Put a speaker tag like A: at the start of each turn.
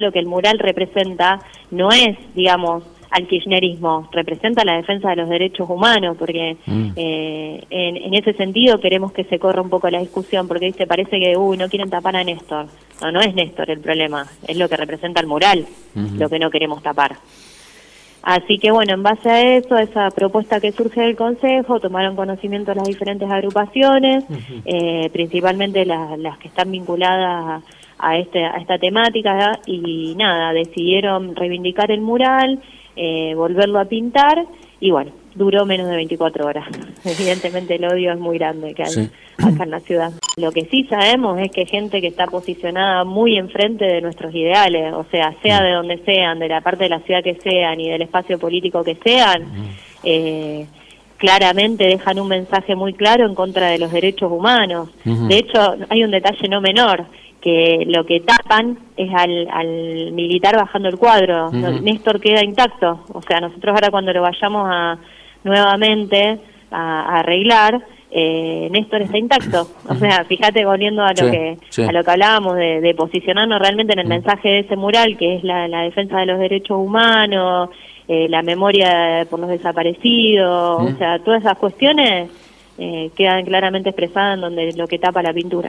A: lo que el mural representa no es, digamos, al kirchnerismo, representa la defensa de los derechos humanos, porque mm. eh, en, ese sentido queremos que se corra un poco la discusión, porque dice, parece que, uy, no quieren tapar a Néstor. No, no es Néstor el problema, es lo que representa el mural, lo que no queremos tapar. Así que bueno, en base a eso, a esa propuesta que surge del Consejo, tomaron conocimiento las diferentes agrupaciones, eh, principalmente las que están vinculadas a a, este, a esta temática y nada, decidieron reivindicar el mural, eh, volverlo a pintar y bueno, duró menos de 24 horas. Evidentemente el odio es muy grande que hay acá en la ciudad. Lo que sí sabemos es que gente que está posicionada muy enfrente de nuestros ideales, o sea, sea de donde sean, de la parte de la ciudad que sean y del espacio político que sean, eh, claramente dejan un mensaje muy claro en contra de los derechos humanos. De hecho, hay un detalle no menor, que lo que tapan es al, al militar bajando el cuadro. Néstor queda intacto. O sea, nosotros ahora cuando lo vayamos a nuevamente a, arreglar, eh, Néstor está intacto. O sea, fíjate volviendo a lo que a lo que hablábamos de, posicionarnos realmente en el mensaje de ese mural, que es la, defensa de los derechos humanos, eh, la memoria por los desaparecidos, o sea, todas esas cuestiones eh, quedan claramente expresadas en donde lo que tapa la pintura.